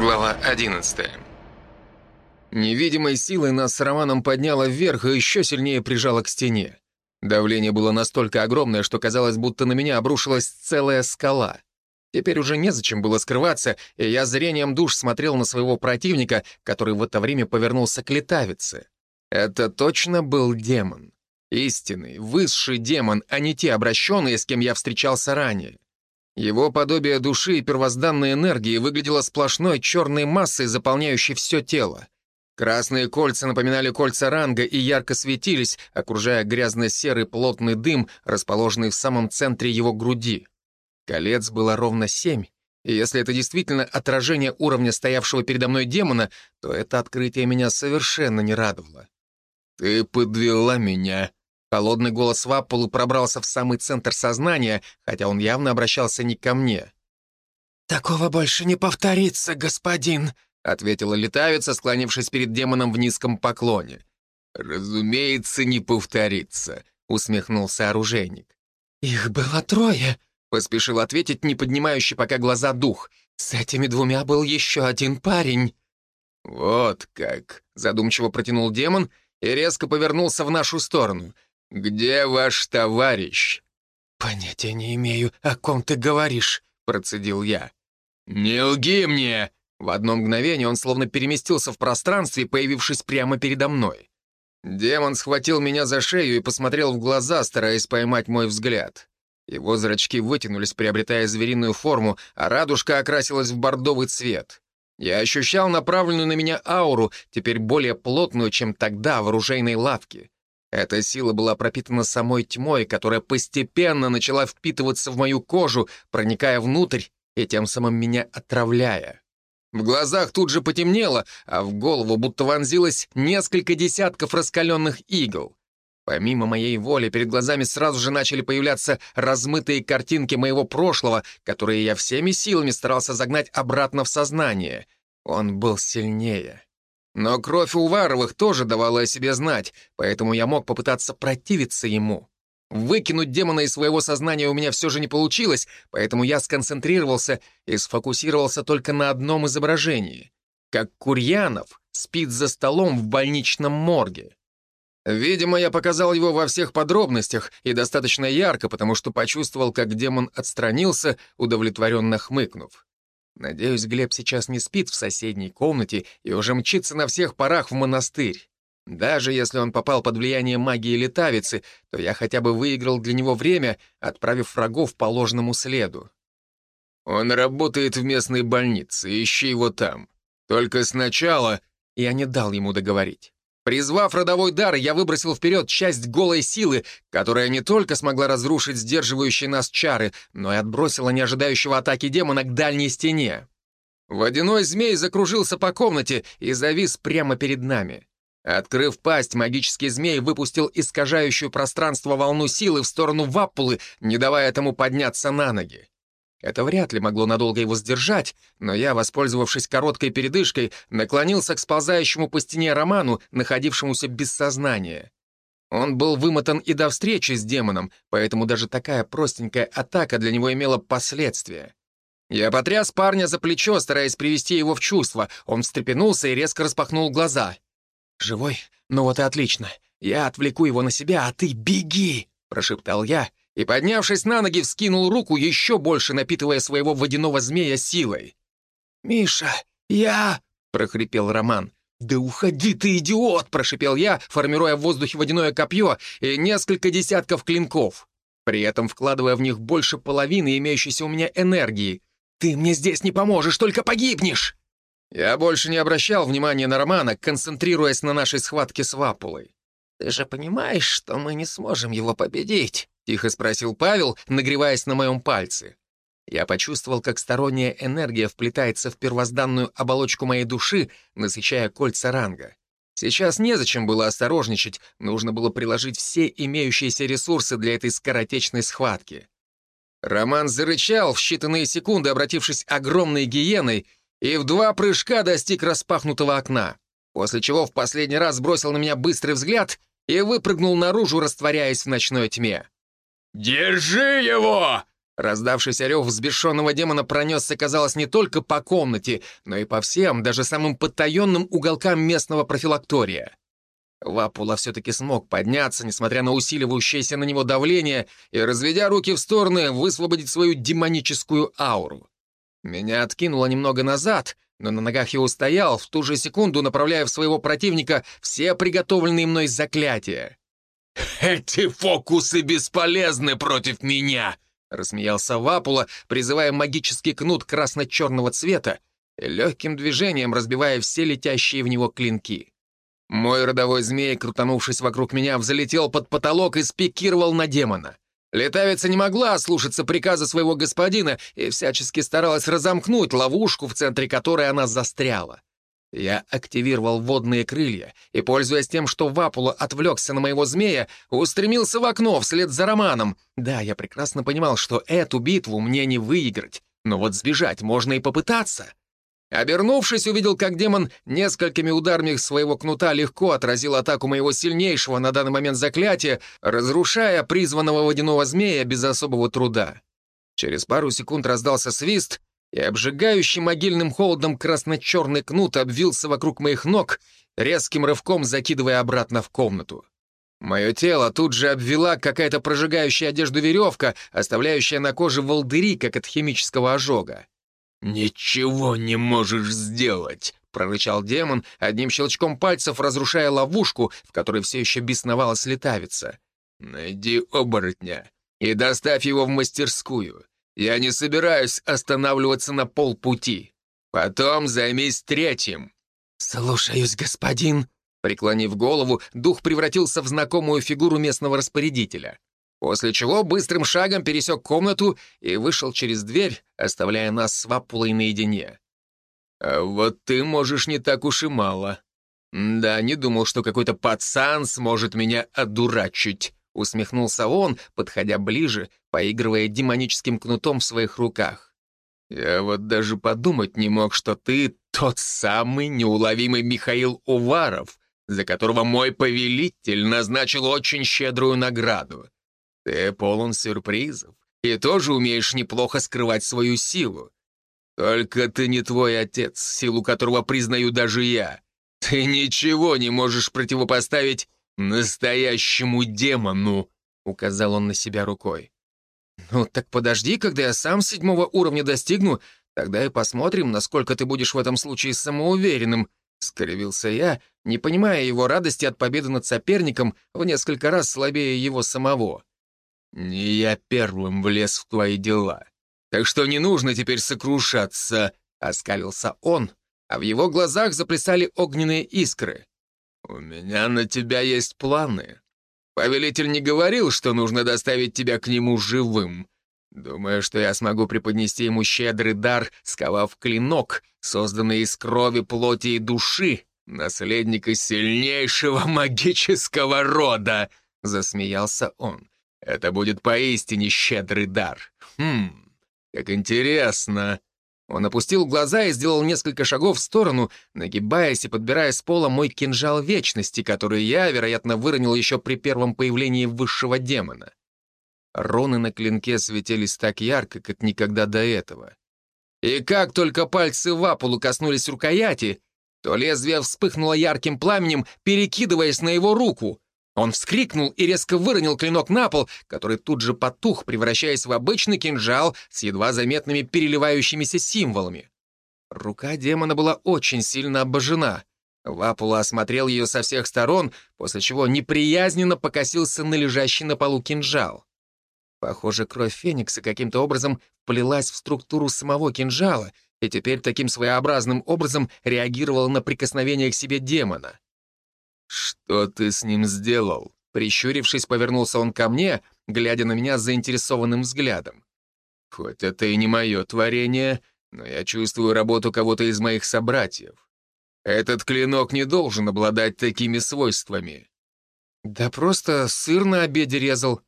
Глава 11 Невидимой силой нас с Романом подняло вверх и еще сильнее прижало к стене. Давление было настолько огромное, что казалось, будто на меня обрушилась целая скала. Теперь уже незачем было скрываться, и я зрением душ смотрел на своего противника, который в это время повернулся к летавице. Это точно был демон. Истинный, высший демон, а не те обращенные, с кем я встречался ранее. Его подобие души и первозданной энергии выглядело сплошной черной массой, заполняющей все тело. Красные кольца напоминали кольца ранга и ярко светились, окружая грязно-серый плотный дым, расположенный в самом центре его груди. Колец было ровно семь, и если это действительно отражение уровня стоявшего передо мной демона, то это открытие меня совершенно не радовало. «Ты подвела меня», Холодный голос Ваппулы пробрался в самый центр сознания, хотя он явно обращался не ко мне. «Такого больше не повторится, господин», — ответила летавица, склонившись перед демоном в низком поклоне. «Разумеется, не повторится», — усмехнулся оружейник. «Их было трое», — поспешил ответить не поднимающий пока глаза дух. «С этими двумя был еще один парень». «Вот как», — задумчиво протянул демон и резко повернулся в нашу сторону — «Где ваш товарищ?» «Понятия не имею, о ком ты говоришь», — процедил я. «Не лги мне!» В одно мгновение он словно переместился в пространстве, появившись прямо передо мной. Демон схватил меня за шею и посмотрел в глаза, стараясь поймать мой взгляд. Его зрачки вытянулись, приобретая звериную форму, а радужка окрасилась в бордовый цвет. Я ощущал направленную на меня ауру, теперь более плотную, чем тогда в оружейной лавке. Эта сила была пропитана самой тьмой, которая постепенно начала впитываться в мою кожу, проникая внутрь и тем самым меня отравляя. В глазах тут же потемнело, а в голову будто вонзилось несколько десятков раскаленных игл. Помимо моей воли, перед глазами сразу же начали появляться размытые картинки моего прошлого, которые я всеми силами старался загнать обратно в сознание. Он был сильнее. Но кровь Уваровых тоже давала о себе знать, поэтому я мог попытаться противиться ему. Выкинуть демона из своего сознания у меня все же не получилось, поэтому я сконцентрировался и сфокусировался только на одном изображении. Как Курьянов спит за столом в больничном морге. Видимо, я показал его во всех подробностях и достаточно ярко, потому что почувствовал, как демон отстранился, удовлетворенно хмыкнув. Надеюсь, Глеб сейчас не спит в соседней комнате и уже мчится на всех парах в монастырь. Даже если он попал под влияние магии летавицы, то я хотя бы выиграл для него время, отправив врагов по ложному следу. Он работает в местной больнице, ищи его там. Только сначала я не дал ему договорить. Призвав родовой дар, я выбросил вперед часть голой силы, которая не только смогла разрушить сдерживающие нас чары, но и отбросила неожидающего атаки демона к дальней стене. Водяной змей закружился по комнате и завис прямо перед нами. Открыв пасть, магический змей выпустил искажающую пространство волну силы в сторону Ваппулы, не давая этому подняться на ноги. Это вряд ли могло надолго его сдержать, но я, воспользовавшись короткой передышкой, наклонился к сползающему по стене Роману, находившемуся без сознания. Он был вымотан и до встречи с демоном, поэтому даже такая простенькая атака для него имела последствия. Я потряс парня за плечо, стараясь привести его в чувство. Он встрепенулся и резко распахнул глаза. «Живой? Ну вот и отлично. Я отвлеку его на себя, а ты беги!» — прошептал я и, поднявшись на ноги, вскинул руку, еще больше напитывая своего водяного змея силой. «Миша, я...» — прохрипел Роман. «Да уходи ты, идиот!» — прошипел я, формируя в воздухе водяное копье и несколько десятков клинков, при этом вкладывая в них больше половины имеющейся у меня энергии. «Ты мне здесь не поможешь, только погибнешь!» Я больше не обращал внимания на Романа, концентрируясь на нашей схватке с Вапулой. «Ты же понимаешь, что мы не сможем его победить?» — тихо спросил Павел, нагреваясь на моем пальце. Я почувствовал, как сторонняя энергия вплетается в первозданную оболочку моей души, насыщая кольца ранга. Сейчас незачем было осторожничать, нужно было приложить все имеющиеся ресурсы для этой скоротечной схватки. Роман зарычал в считанные секунды, обратившись огромной гиеной, и в два прыжка достиг распахнутого окна, после чего в последний раз бросил на меня быстрый взгляд и выпрыгнул наружу, растворяясь в ночной тьме. «Держи его!» Раздавшийся рев взбешенного демона пронесся, казалось, не только по комнате, но и по всем, даже самым потаенным уголкам местного профилактория. Вапула все-таки смог подняться, несмотря на усиливающееся на него давление, и, разведя руки в стороны, высвободить свою демоническую ауру. Меня откинуло немного назад, но на ногах я устоял, в ту же секунду направляя в своего противника все приготовленные мной заклятия. «Эти фокусы бесполезны против меня!» — рассмеялся Вапула, призывая магический кнут красно-черного цвета легким движением разбивая все летящие в него клинки. Мой родовой змей, крутанувшись вокруг меня, взлетел под потолок и спикировал на демона. Летавица не могла слушаться приказа своего господина и всячески старалась разомкнуть ловушку, в центре которой она застряла. Я активировал водные крылья и, пользуясь тем, что Вапула отвлекся на моего змея, устремился в окно вслед за Романом. Да, я прекрасно понимал, что эту битву мне не выиграть, но вот сбежать можно и попытаться. Обернувшись, увидел, как демон несколькими ударами своего кнута легко отразил атаку моего сильнейшего на данный момент заклятия, разрушая призванного водяного змея без особого труда. Через пару секунд раздался свист, и обжигающий могильным холодом красно-черный кнут обвился вокруг моих ног, резким рывком закидывая обратно в комнату. Мое тело тут же обвела какая-то прожигающая одежду веревка, оставляющая на коже волдыри, как от химического ожога. «Ничего не можешь сделать!» — прорычал демон, одним щелчком пальцев разрушая ловушку, в которой все еще бесновалась летавица. «Найди оборотня и доставь его в мастерскую. Я не собираюсь останавливаться на полпути. Потом займись третьим». «Слушаюсь, господин», Преклонив голову, дух превратился в знакомую фигуру местного распорядителя после чего быстрым шагом пересек комнату и вышел через дверь, оставляя нас с Вапулой наедине. «А вот ты можешь не так уж и мало. Да, не думал, что какой-то пацан сможет меня одурачить», — усмехнулся он, подходя ближе, поигрывая демоническим кнутом в своих руках. «Я вот даже подумать не мог, что ты тот самый неуловимый Михаил Уваров, за которого мой повелитель назначил очень щедрую награду. Ты полон сюрпризов и тоже умеешь неплохо скрывать свою силу. Только ты не твой отец, силу которого признаю даже я. Ты ничего не можешь противопоставить настоящему демону», — указал он на себя рукой. «Ну так подожди, когда я сам седьмого уровня достигну, тогда и посмотрим, насколько ты будешь в этом случае самоуверенным», — скривился я, не понимая его радости от победы над соперником в несколько раз слабее его самого. «Не я первым влез в твои дела, так что не нужно теперь сокрушаться», — оскалился он, а в его глазах заплясали огненные искры. «У меня на тебя есть планы. Повелитель не говорил, что нужно доставить тебя к нему живым. Думаю, что я смогу преподнести ему щедрый дар, сковав клинок, созданный из крови, плоти и души, наследника сильнейшего магического рода», — засмеялся он. Это будет поистине щедрый дар. Хм, как интересно. Он опустил глаза и сделал несколько шагов в сторону, нагибаясь и подбирая с пола мой кинжал вечности, который я, вероятно, выронил еще при первом появлении высшего демона. Руны на клинке светились так ярко, как никогда до этого. И как только пальцы Вапулу коснулись рукояти, то лезвие вспыхнуло ярким пламенем, перекидываясь на его руку. Он вскрикнул и резко выронил клинок на пол, который тут же потух, превращаясь в обычный кинжал с едва заметными переливающимися символами. Рука демона была очень сильно обожжена. Вапула осмотрел ее со всех сторон, после чего неприязненно покосился на лежащий на полу кинжал. Похоже, кровь Феникса каким-то образом вплелась в структуру самого кинжала и теперь таким своеобразным образом реагировала на прикосновение к себе демона. «Что ты с ним сделал?» Прищурившись, повернулся он ко мне, глядя на меня заинтересованным взглядом. «Хоть это и не мое творение, но я чувствую работу кого-то из моих собратьев. Этот клинок не должен обладать такими свойствами». «Да просто сыр на обеде резал.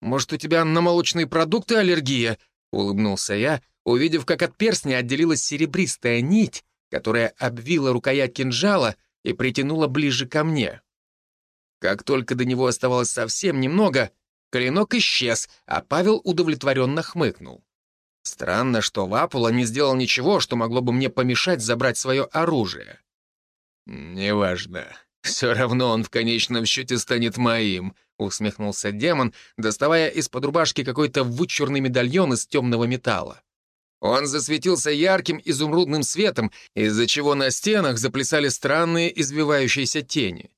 Может, у тебя на молочные продукты аллергия?» — улыбнулся я, увидев, как от перстня отделилась серебристая нить, которая обвила рукоять кинжала — и притянула ближе ко мне. Как только до него оставалось совсем немного, клинок исчез, а Павел удовлетворенно хмыкнул. Странно, что Вапула не сделал ничего, что могло бы мне помешать забрать свое оружие. «Неважно. Все равно он в конечном счете станет моим», — усмехнулся демон, доставая из-под рубашки какой-то вычурный медальон из темного металла. Он засветился ярким изумрудным светом, из-за чего на стенах заплясали странные извивающиеся тени.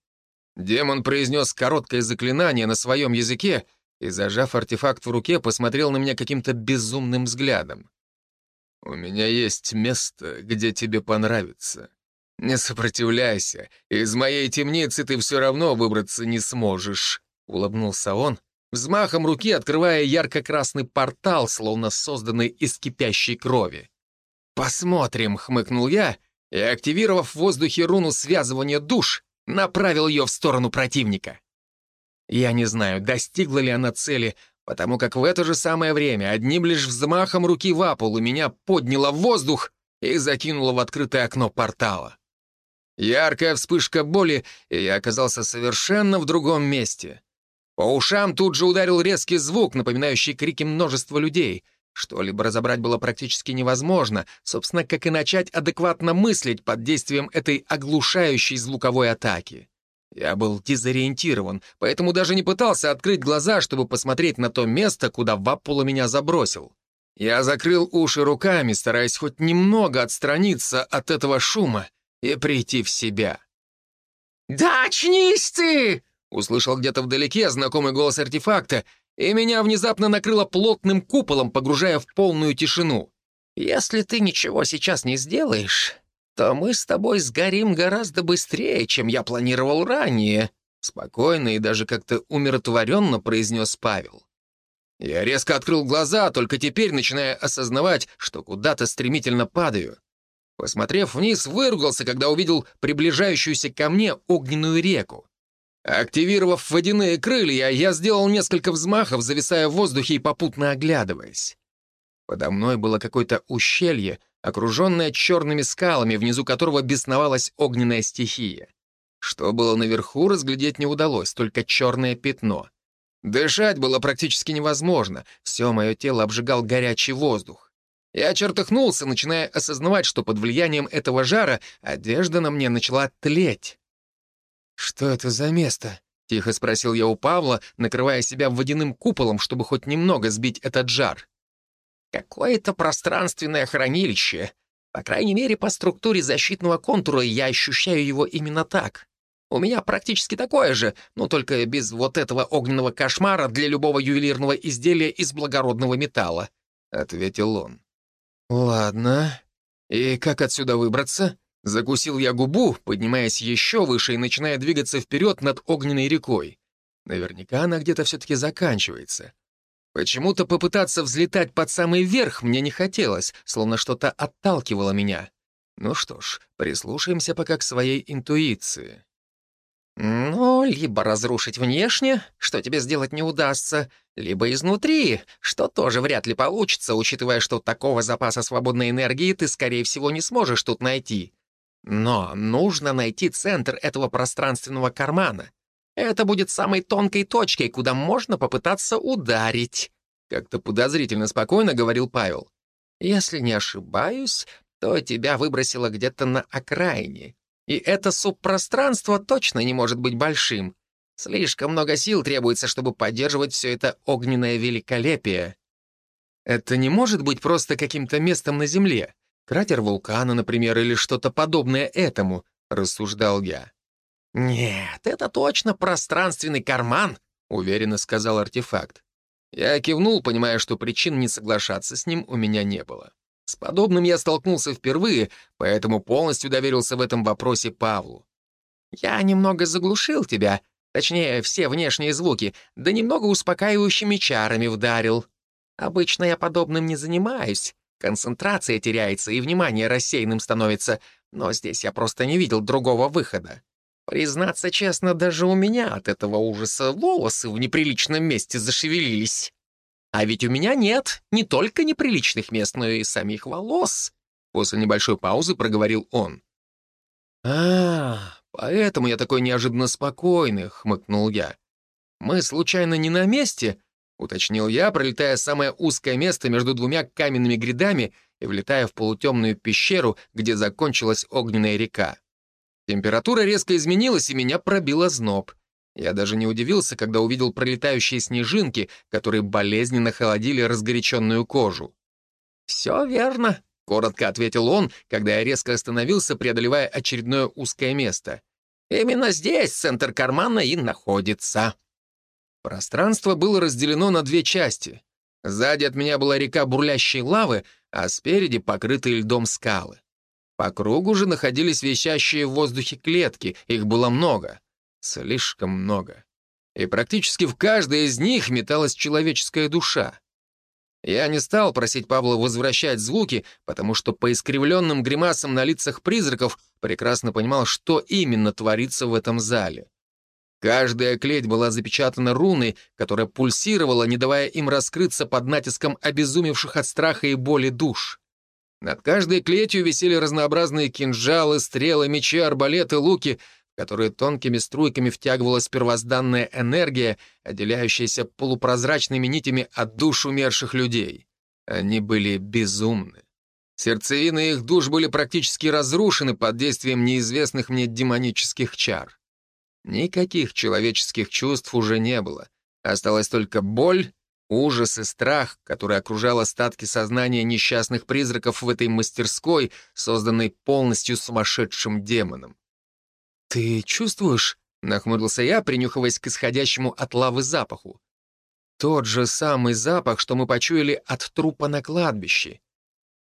Демон произнес короткое заклинание на своем языке и, зажав артефакт в руке, посмотрел на меня каким-то безумным взглядом. «У меня есть место, где тебе понравится. Не сопротивляйся, из моей темницы ты все равно выбраться не сможешь», — улыбнулся он, взмахом руки открывая ярко-красный портал, словно созданный из кипящей крови. «Посмотрим», — хмыкнул я, и, активировав в воздухе руну связывания душ, направил ее в сторону противника. Я не знаю, достигла ли она цели, потому как в это же самое время одним лишь взмахом руки в апулу меня подняло в воздух и закинуло в открытое окно портала. Яркая вспышка боли, и я оказался совершенно в другом месте. По ушам тут же ударил резкий звук, напоминающий крики множества людей. Что-либо разобрать было практически невозможно, собственно, как и начать адекватно мыслить под действием этой оглушающей звуковой атаки. Я был дезориентирован, поэтому даже не пытался открыть глаза, чтобы посмотреть на то место, куда Ваппула меня забросил. Я закрыл уши руками, стараясь хоть немного отстраниться от этого шума и прийти в себя. «Да очнись ты!» — услышал где-то вдалеке знакомый голос артефакта, и меня внезапно накрыло плотным куполом, погружая в полную тишину. «Если ты ничего сейчас не сделаешь, то мы с тобой сгорим гораздо быстрее, чем я планировал ранее», спокойно и даже как-то умиротворенно произнес Павел. Я резко открыл глаза, только теперь начиная осознавать, что куда-то стремительно падаю. Посмотрев вниз, выругался, когда увидел приближающуюся ко мне огненную реку. Активировав водяные крылья, я сделал несколько взмахов, зависая в воздухе и попутно оглядываясь. Подо мной было какое-то ущелье, окруженная черными скалами, внизу которого бесновалась огненная стихия. Что было наверху, разглядеть не удалось, только черное пятно. Дышать было практически невозможно, все мое тело обжигал горячий воздух. Я чертыхнулся, начиная осознавать, что под влиянием этого жара одежда на мне начала тлеть. «Что это за место?» — тихо спросил я у Павла, накрывая себя водяным куполом, чтобы хоть немного сбить этот жар. Какое-то пространственное хранилище. По крайней мере, по структуре защитного контура я ощущаю его именно так. У меня практически такое же, но только без вот этого огненного кошмара для любого ювелирного изделия из благородного металла», — ответил он. «Ладно. И как отсюда выбраться?» Закусил я губу, поднимаясь еще выше и начиная двигаться вперед над огненной рекой. Наверняка она где-то все-таки заканчивается. Почему-то попытаться взлетать под самый верх мне не хотелось, словно что-то отталкивало меня. Ну что ж, прислушаемся пока к своей интуиции. «Ну, либо разрушить внешне, что тебе сделать не удастся, либо изнутри, что тоже вряд ли получится, учитывая, что такого запаса свободной энергии ты, скорее всего, не сможешь тут найти. Но нужно найти центр этого пространственного кармана. Это будет самой тонкой точкой, куда можно попытаться ударить», — как-то подозрительно спокойно говорил Павел. «Если не ошибаюсь, то тебя выбросило где-то на окраине. И это субпространство точно не может быть большим. Слишком много сил требуется, чтобы поддерживать все это огненное великолепие. Это не может быть просто каким-то местом на Земле. Кратер вулкана, например, или что-то подобное этому, рассуждал я. «Нет, это точно пространственный карман», — уверенно сказал артефакт. Я кивнул, понимая, что причин не соглашаться с ним у меня не было. С подобным я столкнулся впервые, поэтому полностью доверился в этом вопросе Павлу. «Я немного заглушил тебя, точнее, все внешние звуки, да немного успокаивающими чарами вдарил. Обычно я подобным не занимаюсь, концентрация теряется и внимание рассеянным становится, но здесь я просто не видел другого выхода. Признаться честно, даже у меня от этого ужаса волосы в неприличном месте зашевелились. А ведь у меня нет не только неприличных мест, но и самих волос. После небольшой паузы проговорил он. «А, поэтому я такой неожиданно спокойный», — хмыкнул я. Мы случайно не на месте?» — уточнил я, пролетая самое узкое место между двумя каменными грядами и влетая в полутемную пещеру, где закончилась огненная река. Температура резко изменилась, и меня пробило зноб. Я даже не удивился, когда увидел пролетающие снежинки, которые болезненно холодили разгоряченную кожу. «Все верно», — коротко ответил он, когда я резко остановился, преодолевая очередное узкое место. «Именно здесь центр кармана и находится». Пространство было разделено на две части. Сзади от меня была река бурлящей лавы, а спереди покрытые льдом скалы. По кругу же находились висящие в воздухе клетки, их было много. Слишком много. И практически в каждой из них металась человеческая душа. Я не стал просить Павла возвращать звуки, потому что по искривленным гримасам на лицах призраков прекрасно понимал, что именно творится в этом зале. Каждая клеть была запечатана руной, которая пульсировала, не давая им раскрыться под натиском обезумевших от страха и боли душ. Над каждой клетью висели разнообразные кинжалы, стрелы, мечи, арбалеты, луки, в которые тонкими струйками втягивалась первозданная энергия, отделяющаяся полупрозрачными нитями от душ умерших людей. Они были безумны. Сердцевины их душ были практически разрушены под действием неизвестных мне демонических чар. Никаких человеческих чувств уже не было. Осталась только боль, ужас и страх, который окружал остатки сознания несчастных призраков в этой мастерской, созданной полностью сумасшедшим демоном. «Ты чувствуешь?» — нахмурился я, принюхиваясь к исходящему от лавы запаху. «Тот же самый запах, что мы почуяли от трупа на кладбище.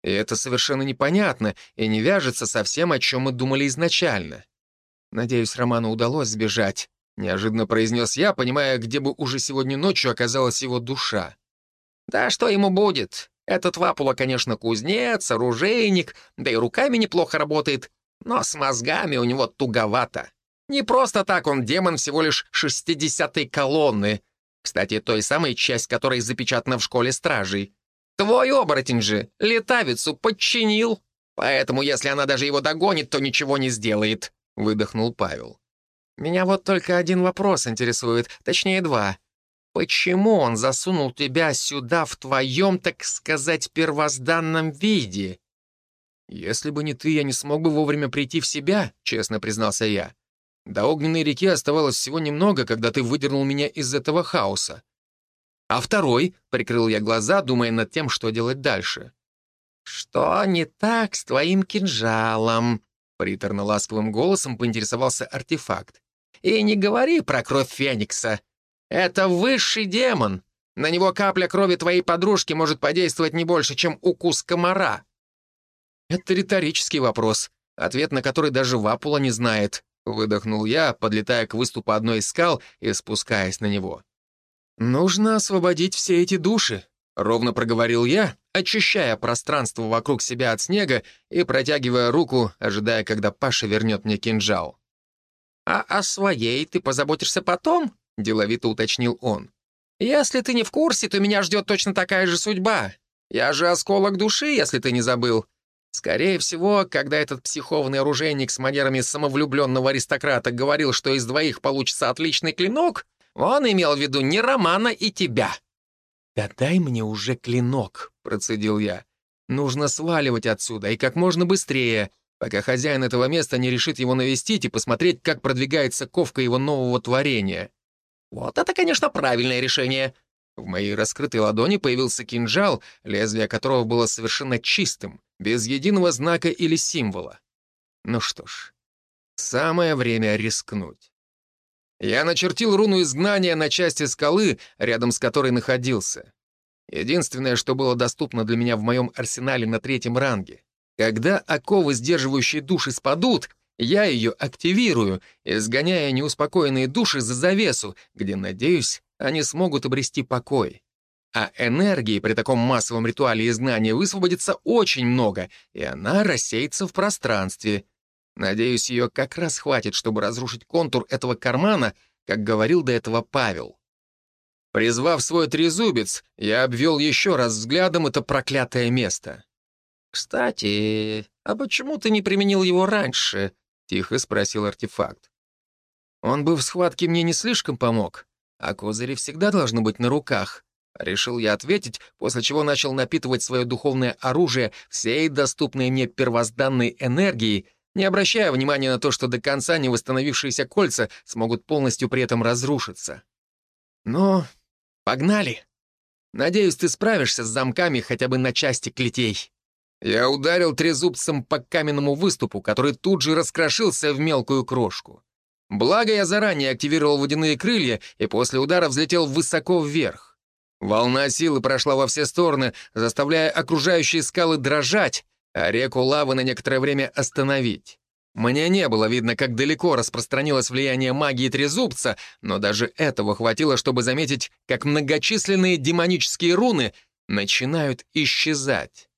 И это совершенно непонятно и не вяжется со всем, о чем мы думали изначально». «Надеюсь, Роману удалось сбежать», — неожиданно произнес я, понимая, где бы уже сегодня ночью оказалась его душа. «Да что ему будет? Этот Вапула, конечно, кузнец, оружейник, да и руками неплохо работает, но с мозгами у него туговато. Не просто так он демон всего лишь шестидесятой колонны, кстати, той самой часть, которой запечатана в школе стражей. Твой оборотень же летавицу подчинил, поэтому если она даже его догонит, то ничего не сделает». — выдохнул Павел. «Меня вот только один вопрос интересует, точнее два. Почему он засунул тебя сюда в твоем, так сказать, первозданном виде?» «Если бы не ты, я не смог бы вовремя прийти в себя», — честно признался я. «До огненной реки оставалось всего немного, когда ты выдернул меня из этого хаоса». «А второй?» — прикрыл я глаза, думая над тем, что делать дальше. «Что не так с твоим кинжалом?» Приторно-ласковым голосом поинтересовался артефакт. «И не говори про кровь Феникса. Это высший демон. На него капля крови твоей подружки может подействовать не больше, чем укус комара». «Это риторический вопрос, ответ на который даже Вапула не знает», — выдохнул я, подлетая к выступу одной из скал и спускаясь на него. «Нужно освободить все эти души», — ровно проговорил я, очищая пространство вокруг себя от снега и протягивая руку, ожидая, когда Паша вернет мне кинжал. «А о своей ты позаботишься потом?» — деловито уточнил он. «Если ты не в курсе, то меня ждет точно такая же судьба. Я же осколок души, если ты не забыл. Скорее всего, когда этот психованный оружейник с манерами самовлюбленного аристократа говорил, что из двоих получится отличный клинок, он имел в виду не Романа и тебя». «Да дай мне уже клинок», — процедил я. «Нужно сваливать отсюда, и как можно быстрее, пока хозяин этого места не решит его навестить и посмотреть, как продвигается ковка его нового творения». «Вот это, конечно, правильное решение». В моей раскрытой ладони появился кинжал, лезвие которого было совершенно чистым, без единого знака или символа. Ну что ж, самое время рискнуть. Я начертил руну изгнания на части скалы, рядом с которой находился. Единственное, что было доступно для меня в моем арсенале на третьем ранге. Когда оковы, сдерживающие души, спадут, я ее активирую, изгоняя неуспокоенные души за завесу, где, надеюсь, они смогут обрести покой. А энергии при таком массовом ритуале изгнания высвободится очень много, и она рассеется в пространстве. Надеюсь, ее как раз хватит, чтобы разрушить контур этого кармана, как говорил до этого Павел. Призвав свой трезубец, я обвел еще раз взглядом это проклятое место. «Кстати, а почему ты не применил его раньше?» — тихо спросил артефакт. «Он бы в схватке мне не слишком помог, а козыри всегда должны быть на руках. Решил я ответить, после чего начал напитывать свое духовное оружие всей доступной мне первозданной энергией, не обращая внимания на то, что до конца не восстановившиеся кольца смогут полностью при этом разрушиться. Но погнали. Надеюсь, ты справишься с замками хотя бы на части клетей. Я ударил трезубцем по каменному выступу, который тут же раскрошился в мелкую крошку. Благо, я заранее активировал водяные крылья и после удара взлетел высоко вверх. Волна силы прошла во все стороны, заставляя окружающие скалы дрожать, а реку лавы на некоторое время остановить. Мне не было видно, как далеко распространилось влияние магии Трезубца, но даже этого хватило, чтобы заметить, как многочисленные демонические руны начинают исчезать.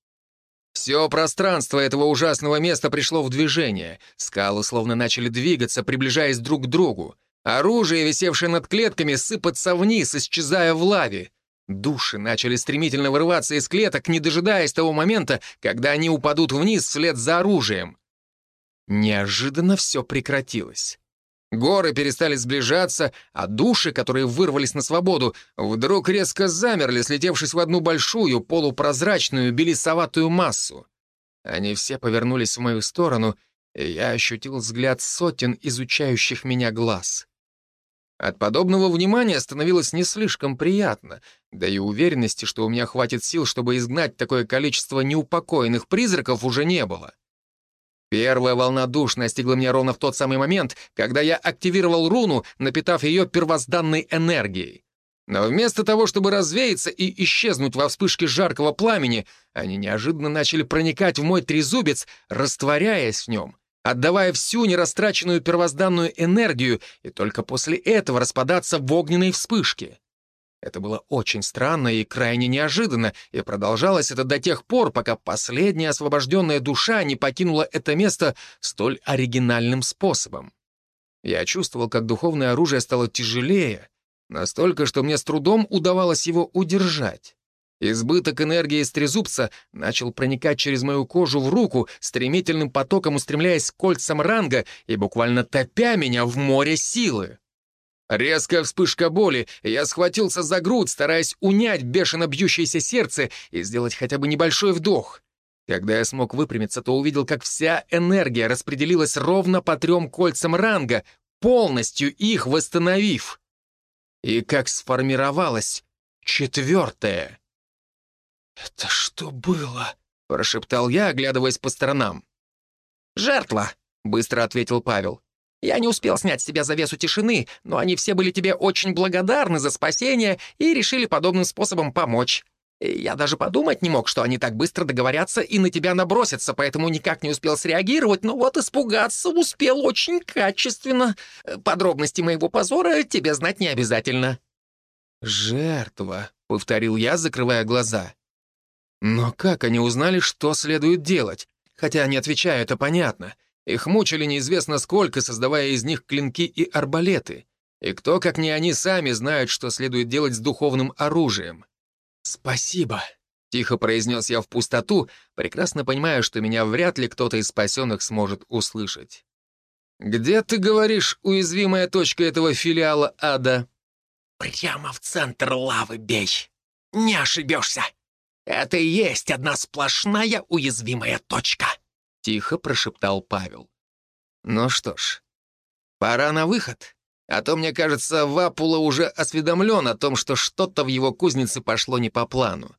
Все пространство этого ужасного места пришло в движение. Скалы словно начали двигаться, приближаясь друг к другу. Оружие, висевшее над клетками, сыпаться вниз, исчезая в лаве. Души начали стремительно вырываться из клеток, не дожидаясь того момента, когда они упадут вниз вслед за оружием. Неожиданно все прекратилось. Горы перестали сближаться, а души, которые вырвались на свободу, вдруг резко замерли, слетевшись в одну большую, полупрозрачную, белесоватую массу. Они все повернулись в мою сторону, и я ощутил взгляд сотен изучающих меня глаз. От подобного внимания становилось не слишком приятно, да и уверенности, что у меня хватит сил, чтобы изгнать такое количество неупокоенных призраков, уже не было. Первая волна душ настигла меня ровно в тот самый момент, когда я активировал руну, напитав ее первозданной энергией. Но вместо того, чтобы развеяться и исчезнуть во вспышке жаркого пламени, они неожиданно начали проникать в мой трезубец, растворяясь в нем, отдавая всю нерастраченную первозданную энергию и только после этого распадаться в огненной вспышке. Это было очень странно и крайне неожиданно, и продолжалось это до тех пор, пока последняя освобожденная душа не покинула это место столь оригинальным способом. Я чувствовал, как духовное оружие стало тяжелее, настолько, что мне с трудом удавалось его удержать. Избыток энергии из трезубца начал проникать через мою кожу в руку, стремительным потоком устремляясь к кольцам ранга и буквально топя меня в море силы. Резкая вспышка боли, я схватился за грудь, стараясь унять бешено бьющееся сердце и сделать хотя бы небольшой вдох. Когда я смог выпрямиться, то увидел, как вся энергия распределилась ровно по трем кольцам ранга, полностью их восстановив. И как сформировалась четвертая. «Это что было?» — прошептал я, оглядываясь по сторонам. «Жертва», — быстро ответил Павел. Я не успел снять с тебя завесу тишины, но они все были тебе очень благодарны за спасение и решили подобным способом помочь. Я даже подумать не мог, что они так быстро договорятся и на тебя набросятся, поэтому никак не успел среагировать, но вот испугаться успел очень качественно. Подробности моего позора тебе знать не обязательно». «Жертва», — повторил я, закрывая глаза. «Но как они узнали, что следует делать? Хотя, не отвечаю, это понятно. Их мучили неизвестно сколько, создавая из них клинки и арбалеты. И кто, как не они сами, знают, что следует делать с духовным оружием. «Спасибо», — тихо произнес я в пустоту, прекрасно понимая, что меня вряд ли кто-то из спасенных сможет услышать. «Где, ты говоришь, уязвимая точка этого филиала ада?» «Прямо в центр лавы бей. Не ошибешься. Это и есть одна сплошная уязвимая точка» тихо прошептал Павел. Ну что ж, пора на выход. А то, мне кажется, Вапула уже осведомлен о том, что что-то в его кузнице пошло не по плану.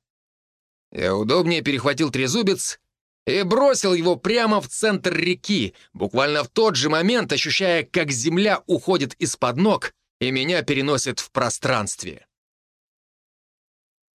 Я удобнее перехватил трезубец и бросил его прямо в центр реки, буквально в тот же момент ощущая, как земля уходит из-под ног и меня переносит в пространстве.